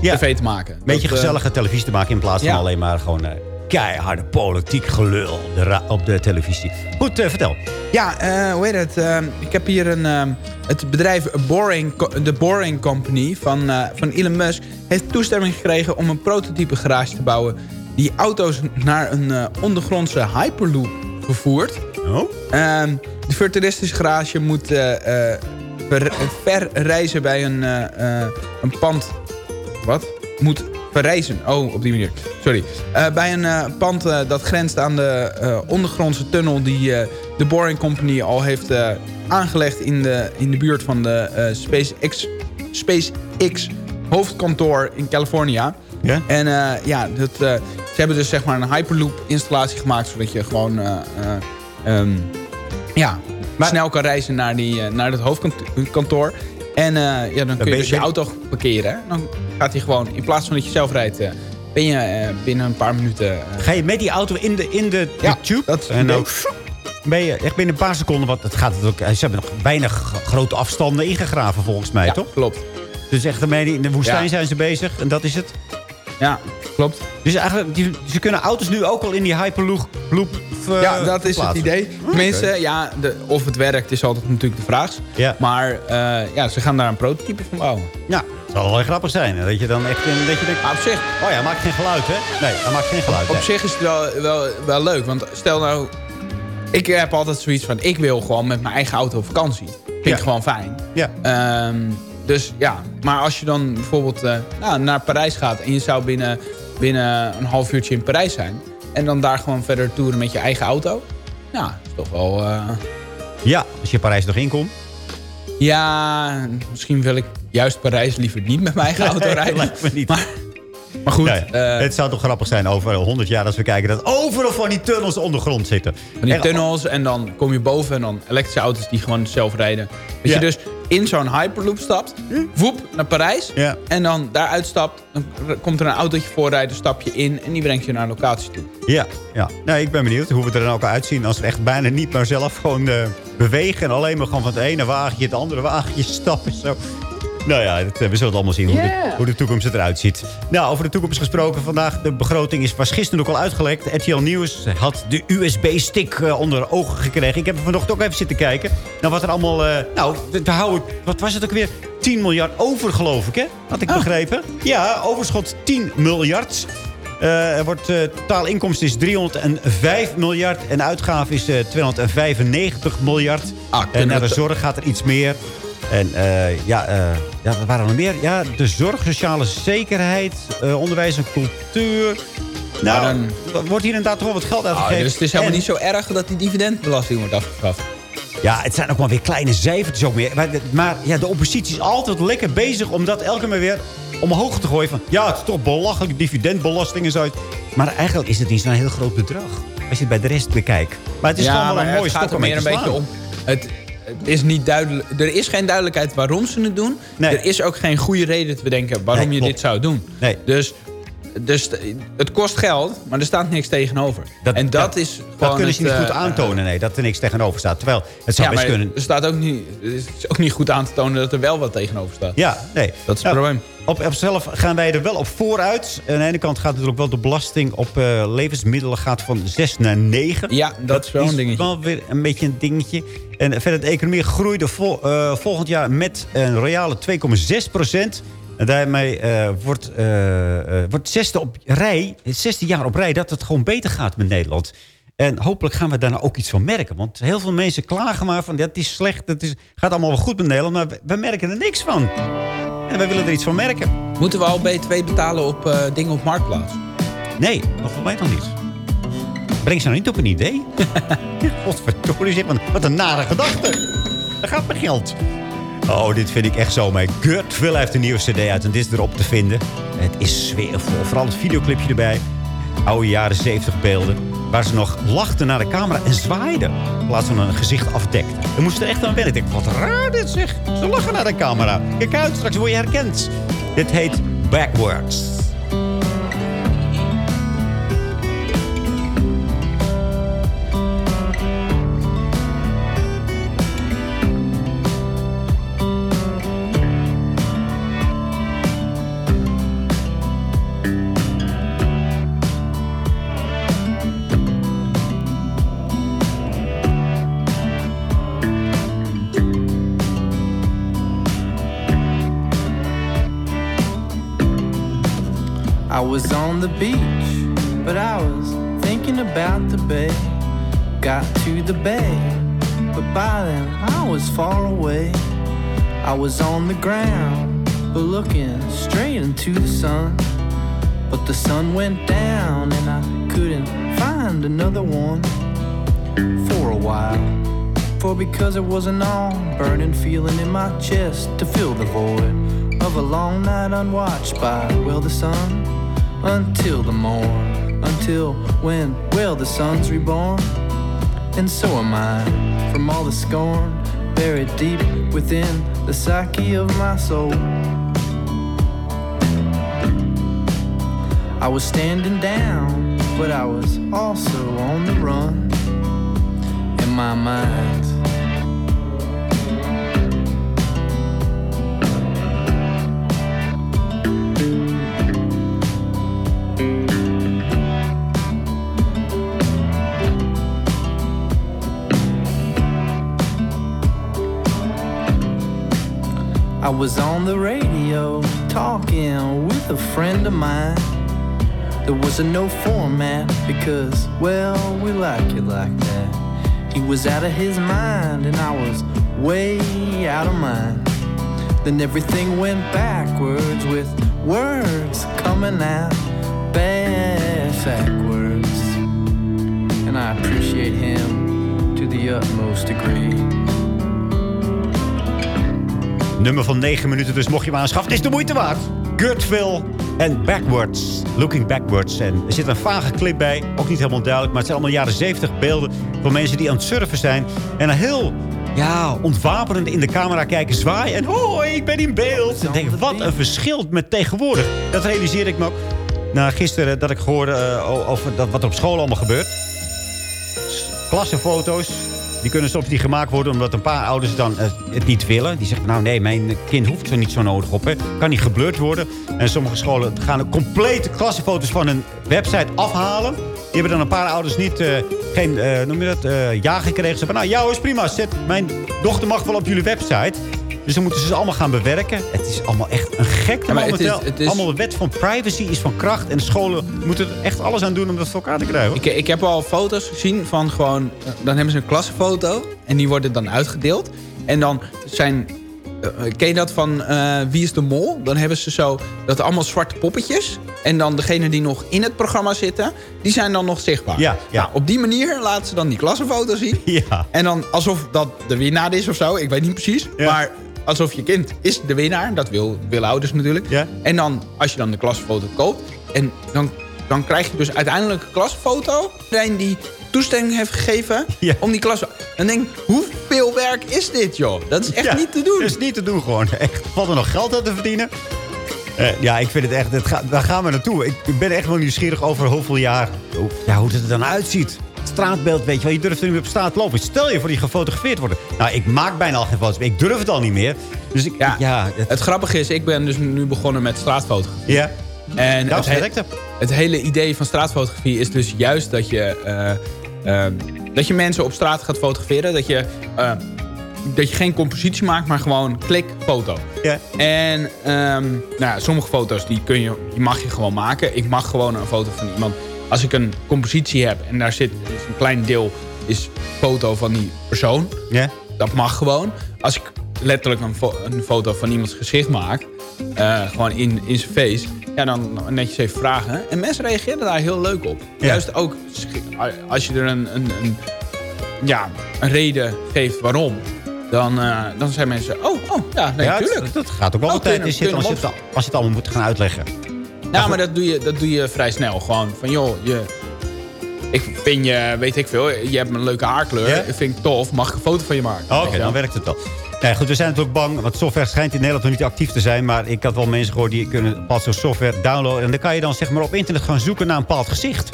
Ja. tv te maken. Een beetje Dat, gezellige televisie te maken in plaats van ja. alleen maar gewoon keiharde politiek gelul op de, ra- op de televisie. Goed, eh, vertel. Ja, eh, hoe heet het? Eh, ik heb hier een, het bedrijf Boring, de Boring Company van, van Elon Musk... heeft toestemming gekregen om een prototype garage te bouwen... die auto's naar een ondergrondse Hyperloop vervoert. Oh? Ehm, de futuristische garage moet ver, verreizen bij een, een pand... Wat? Moet verreizen. Oh, op die manier. Sorry. Eh, bij een eh, pand eh, dat grenst aan de ondergrondse tunnel... die de Boring Company al heeft aangelegd in de, in de buurt van de SpaceX, SpaceX hoofdkantoor in California. Ja? En ja, dat, ze hebben dus zeg maar een Hyperloop installatie gemaakt... zodat je gewoon eh, eh, ehm, ja, snel kan reizen naar, die, naar het hoofdkantoor. En eh, ja, dan kun je dus je auto parkeren. hè. Dan gaat hij gewoon, in plaats van dat je zelf rijdt... eh, ben je eh, binnen een paar minuten... Ga je met die auto in de, in de, Ja, tube? dat en dan ben je echt binnen een paar seconden... Want het gaat het ook, ze hebben nog weinig grote afstanden ingegraven volgens mij, ja, toch? klopt. Dus echt in de woestijn Ja. zijn ze bezig en dat is het. Ja, klopt. Dus eigenlijk, die- ze kunnen auto's nu ook al in die Hyperloop loop, eh, ja, dat is het idee. Tenminste, ja, de, of het werkt is altijd natuurlijk de vraag. Ja. Maar eh, ja, ze gaan daar een prototype van bouwen. Ja, het zal wel grappig zijn. hè, Dat je dan echt een, dat je denkt... Op zich, Oh ja, maakt geen geluid, hè? Nee, hij maakt geen geluid. op nee. zich is het wel, wel, wel leuk. Want stel nou, ik heb altijd zoiets van... ik wil gewoon met mijn eigen auto op vakantie. Vind Ja. ik gewoon fijn. Ja. Ehm, dus ja, maar als je dan bijvoorbeeld eh, nou, naar Parijs gaat... en je zou binnen, binnen een half uurtje in Parijs zijn... en dan daar gewoon verder toeren met je eigen auto... ja, is toch wel... eh, Ja, als je Parijs nog inkomt. ja, misschien wil ik juist Parijs liever niet met mijn eigen auto rijden. me niet. Maar, maar goed, eh, het zou toch grappig zijn over 100 jaar als we kijken dat overal van die tunnels ondergrond zitten. van die tunnels en dan kom je boven en dan elektrische auto's die gewoon zelf rijden. Ja. je dus in zo'n Hyperloop stapt, woep, naar Parijs. Ja. En dan daar uitstapt, dan komt er een autootje voorrijden, stap je in en die brengt je naar een locatie toe. Ja, ja. Nou, ik ben benieuwd hoe we er dan ook uitzien als we echt bijna niet maar zelf gewoon eh, bewegen. En alleen maar gewoon van het ene wagentje het andere wagentje stappen. Zo. Nou ja, dat, eh, we zullen het allemaal zien hoe, de, Yeah. hoe de toekomst eruit ziet. Nou, over de toekomst gesproken vandaag. De begroting is, was gisteren ook al uitgelekt. RTL Nieuws had de USB-stick eh, onder ogen gekregen. Ik heb er vanochtend ook even zitten kijken. Nou, wat er allemaal... eh, nou, we we houden... Wat was het ook weer? 10 miljard over, geloof ik, hè? Had ik begrepen. Ja, overschot 10 miljard. Eh, er wordt, eh, totaal inkomsten is 305 miljard en uitgaven is eh, 295 miljard. en kunnen naar de zorg gaat er iets meer. En eh, ja, eh, ja, wat waren er nog meer? Ja, de zorg, sociale zekerheid, eh, onderwijs en cultuur. Nou, dan- er wordt hier inderdaad toch wel wat geld Ah, uitgegeven. dus het is helemaal En- niet zo erg dat die dividendbelasting wordt afgeschaft. Ja, het zijn ook wel weer kleine cijfertjes ook meer. Maar, maar ja, de oppositie is altijd lekker bezig om dat elke keer maar weer omhoog te gooien. Van, ja, het is toch belachelijk, dividendbelasting en zo. Maar eigenlijk is het niet zo'n heel groot bedrag. Als je het bij de rest bekijkt. Maar het is gewoon wel maar een mooi het gaat stok er om mee meer te een beetje om. Het, het is niet duidelijk, er is geen duidelijkheid waarom ze het doen. Nee. Er is ook geen goede reden te bedenken waarom Nee, je dit zou doen. Nee. Dus, dus het kost geld, maar er staat niks tegenover. en dat ja, is gewoon Dat kunnen ze het, niet goed eh, aantonen, nee. Dat er niks tegenover staat. Terwijl, het zou ja, best maar kunnen... Er staat ook niet, het is ook niet goed aan te tonen dat er wel wat tegenover staat. Ja, nee. Dat is het Nou, probleem. Op, op zichzelf gaan wij er wel op vooruit. Aan de ene kant gaat natuurlijk wel de belasting op eh, levensmiddelen gaat van 6 naar 9. Ja, dat is wel een dingetje. wel weer een beetje een dingetje. En verder, de economie groeide vol- eh, volgend jaar met een royale 2,6 procent. En daarmee eh, wordt, eh, eh, wordt het zesde, op rij, het zesde jaar op rij dat het gewoon beter gaat met Nederland. En hopelijk gaan we daar nou ook iets van merken. Want heel veel mensen klagen maar van... dat is slecht, het is, gaat allemaal wel goed met Nederland... maar we, we merken er niks van. En wij willen er iets van merken. Moeten we al BTW betalen op dingen op Marktplaats? Nee, nog voor mij nog niet. Breng ze nou niet op een idee? Godverdorie, wat een nare gedachte. Daar gaat mijn geld. Oh, dit vind ik echt zo. Maar Kurt Will heeft een nieuwe cd uit en dit is erop te vinden. Het is sfeervol. Vooral het videoclipje erbij. Oude jaren 70 beelden. Waar ze nog lachten naar de camera en zwaaiden. In plaats van een gezicht afdekten. We moesten er echt aan wennen. Ik denk, wat raar dit zeg. Ze lachen naar de camera. Kijk uit, straks word je herkend. Dit heet Backwards. The beach, but I was thinking about the bay. Got to the bay, but by then I was far away. I was on the ground, but looking straight into the sun. But the sun went down, and I couldn't find another one for a while. For because it was an all burning feeling in my chest to fill the void of a long night unwatched by, well, the sun until the morn. Until when, well, the sun's reborn. And so am I from all the scorn buried deep within the psyche of my soul. I was standing down, but I was also on the run in my mind. I was on the radio talking with a friend of mine. There was a no format because, well, we like it like that. He was out of his mind and I was way out of mine. Then everything went backwards with words coming out backwards. And I appreciate him to the utmost degree. Nummer van 9 minuten, dus mocht je hem aanschaffen. Is de moeite waard. Gurtville en Backwards. Looking Backwards. En er zit een vage clip bij. Ook niet helemaal duidelijk. Maar het zijn allemaal jaren 70 beelden van mensen die aan het surfen zijn. En een heel ja, ontwapenend in de camera kijken, zwaaien. En hoi, ik ben in beeld. En denk, wat een verschil met tegenwoordig. Dat realiseerde ik me ook. Na gisteren dat ik hoorde eh, over dat, wat er op school allemaal gebeurt. Klassenfoto's. Die kunnen soms niet gemaakt worden omdat een paar ouders dan eh, het niet willen. Die zeggen, nou nee, mijn kind hoeft er niet zo nodig op. Hè. Kan niet geblurred worden. En sommige scholen gaan complete klassenfoto's van hun website afhalen. Die hebben dan een paar ouders niet, eh, geen, eh, noem je dat, ja gekregen. Ze zeggen, nou ja is prima, zet, mijn dochter mag wel op jullie website. Dus dan moeten ze ze allemaal gaan bewerken. Het is allemaal echt een gek Ja, maar het momenteel. is- het is- Allemaal de wet van privacy is van kracht. En scholen moeten er echt alles aan doen om dat voor elkaar te krijgen. Ik, ik heb al foto's gezien van gewoon... eh, Dan hebben ze een klassenfoto en die worden dan uitgedeeld. En dan zijn... eh, ken je dat van eh, Wie is de Mol? Dan hebben ze zo dat allemaal zwarte poppetjes. En dan degene die nog in het programma zitten... die zijn dan nog zichtbaar. Ja, ja. Nou, op die manier laten ze dan die klassenfoto zien. Ja. En dan alsof dat de winnaar is of zo. Ik weet niet precies. Ja. Maar alsof je kind is de winnaar. Dat wil, willen ouders natuurlijk. Ja. En dan, als je dan de klasfoto koopt... en dan, dan krijg je dus uiteindelijk een klasfoto... iedereen die toestemming heeft gegeven Ja. om die klas... Dan denk ik, hoeveel werk is dit, joh? Dat is echt Ja, niet te doen. Dat is niet te doen gewoon. Echt, valt er nog geld aan te verdienen? Eh, ja, ik vind het echt... Het gaat, daar gaan we naartoe. Ik, ik ben echt wel nieuwsgierig over hoeveel jaar... Ja, hoe het er dan uitziet. Straatbeeld, weet je wel. Je durft er niet meer op straat te lopen. Stel je voor die gefotografeerd worden. Nou, ik maak bijna al geen foto's meer. Ik durf het al niet meer. Dus ik... Ja, Ja, het- Het grappige is, ik ben dus nu begonnen met straatfotografie. ja. En Nou, het, he- het hele idee van straatfotografie is dus juist dat je, eh, eh, dat je mensen op straat gaat fotograferen. Dat je, eh, dat je geen compositie maakt, maar gewoon klik, foto. Ja. En ehm, nou, ja, sommige foto's die, kun je, die mag je gewoon maken. Ik mag gewoon een foto van iemand. Als ik een compositie heb en daar zit dus een klein deel is foto van die persoon. Ja. Dat mag gewoon. Als ik letterlijk een, fo- een foto van iemands gezicht maak, eh, gewoon in, in zijn face, ja, dan netjes even vragen. En mensen reageren daar heel leuk op. Juist ook als je er een, een, een, ja, een reden geeft waarom, dan, eh, dan zijn mensen, oh, oh ja, nee, ja, tuurlijk. dat, dat gaat ook wel Oh, wat tijd kun in je- zitten kun als je je, hem het, al- als je het allemaal moet gaan uitleggen. Ja, maar dat doe, je, dat doe je vrij snel. Gewoon van, joh, je, ik vind je, weet ik veel, je hebt een leuke haarkleur. Ja? Vind ik tof, mag ik een foto van je maken? Oké, dan werkt het wel. Ja, goed, we zijn natuurlijk bang, want software schijnt in Nederland nog niet actief te zijn. Maar ik had wel mensen gehoord die kunnen pas zo'n software downloaden. En dan kan je dan zeg maar op internet gaan zoeken naar een bepaald gezicht.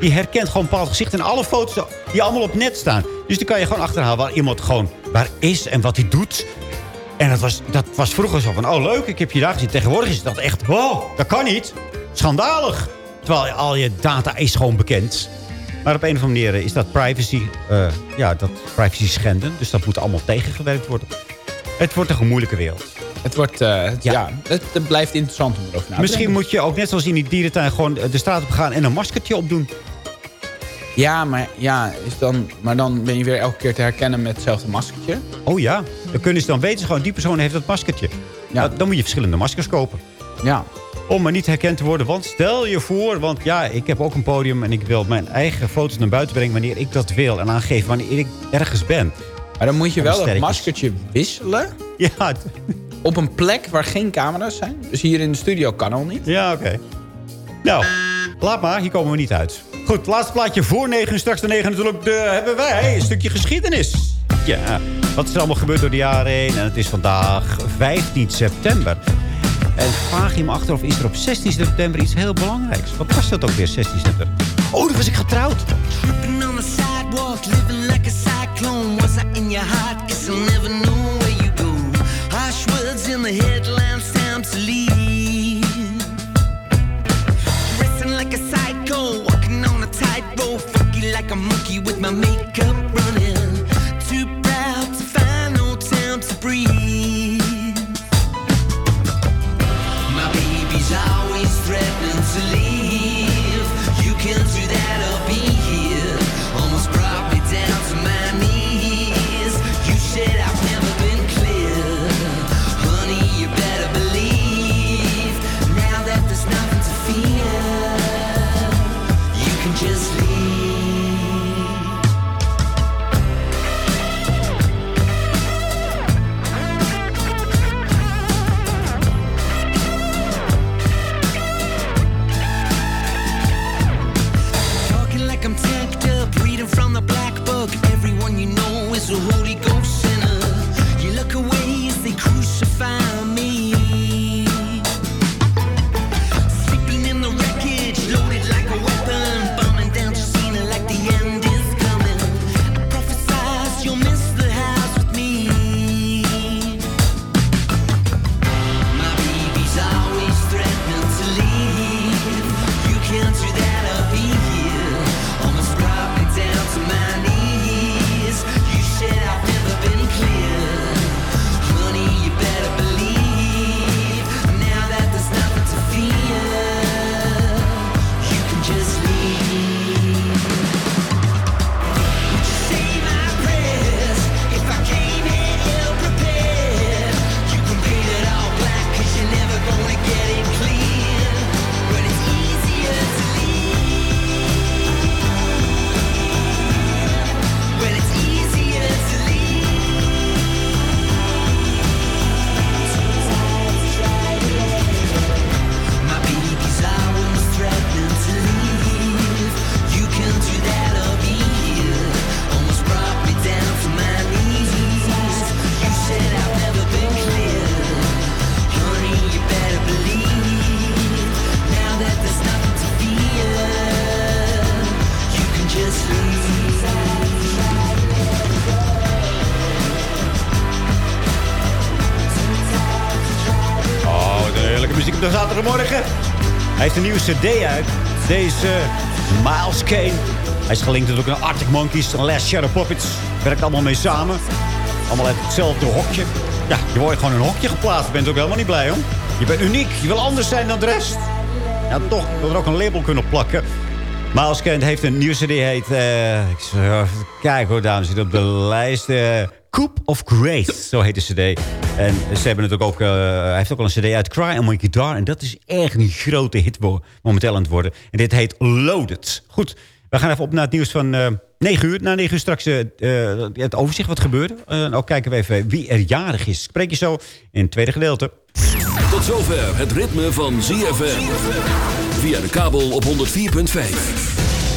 Die herkent gewoon een bepaald gezicht en alle foto's die allemaal op net staan. Dus die kan je gewoon achterhalen waar iemand gewoon waar is en wat hij doet. En dat was, dat was vroeger zo van, oh leuk, ik heb je daar gezien. Tegenwoordig is dat echt, wow, dat kan niet. Schandalig. Terwijl al je data is gewoon bekend. Maar op een of andere manier is dat privacy, eh, ja, dat privacy schenden. Dus dat moet allemaal tegengewerkt worden. Het wordt een moeilijke wereld. Het, wordt, eh, het- ja. het, het blijft interessant om erover na te Misschien moet je ook net zoals in die dierentuin gewoon de straat op gaan en een maskertje opdoen. Ja, maar, ja, is dan, maar dan ben je weer elke keer te herkennen met hetzelfde maskertje. Oh ja, dan kunnen ze dan weten, gewoon die persoon heeft dat maskertje. Ja. Dan moet je verschillende maskers kopen. Ja. Om maar niet herkend te worden. Want stel je voor, want ja, ik heb ook een podium... en ik wil mijn eigen foto's naar buiten brengen wanneer ik dat wil. En aangeven wanneer ik ergens ben. Maar dan moet je wel dat sterretjes. maskertje wisselen. Ja. Op een plek waar geen camera's zijn. Dus hier in de studio kan al niet. Ja, oké. Nou, laat maar. Hier komen we niet uit. Goed, laatste plaatje voor 9 uur. Straks de 9 natuurlijk de, hebben wij een stukje geschiedenis. Ja, wat is er allemaal gebeurd door de jaren heen? En het is vandaag 15 september. En vraag je me achteraf, is er op 16 september iets heel belangrijks? Wat was dat ook weer, 16 september? Oh, dan was ik getrouwd. Tripping on the sidewalk, living like a cyclone. In your heart? I'll never know where you go. Harsh words in the headlines, time to leave. Like a monkey with my makeup running. Too proud to find no time to breathe. Een nieuwe cd uit. Deze Miles Kane. Hij is gelinkt natuurlijk aan Arctic Monkeys en Last Shadow Puppets. Werkt allemaal mee samen. Allemaal uit hetzelfde hokje. Ja, je wordt gewoon een hokje geplaatst. Bent ook helemaal niet blij, hoor. Je bent uniek. Je wil anders zijn dan de rest. Ja, toch. Wil er ook een label kunnen plakken. Miles Kane heeft een nieuwe cd. Heet, eh, ik kijken hoor, dames en. Op de lijst. eh of Grace, zo heet de cd. En ze hebben natuurlijk ook, eh, hij heeft ook al een cd uit, Cry on My Guitar. En dat is echt een grote hit momenteel aan het worden. En dit heet Loaded. Goed, we gaan even op naar het nieuws van eh 9 uur. Na 9 uur straks eh, het overzicht wat gebeurde. En ook kijken we even wie er jarig is. Spreek je zo in het tweede gedeelte. Tot zover het ritme van ZFM. Via de kabel op 104.5.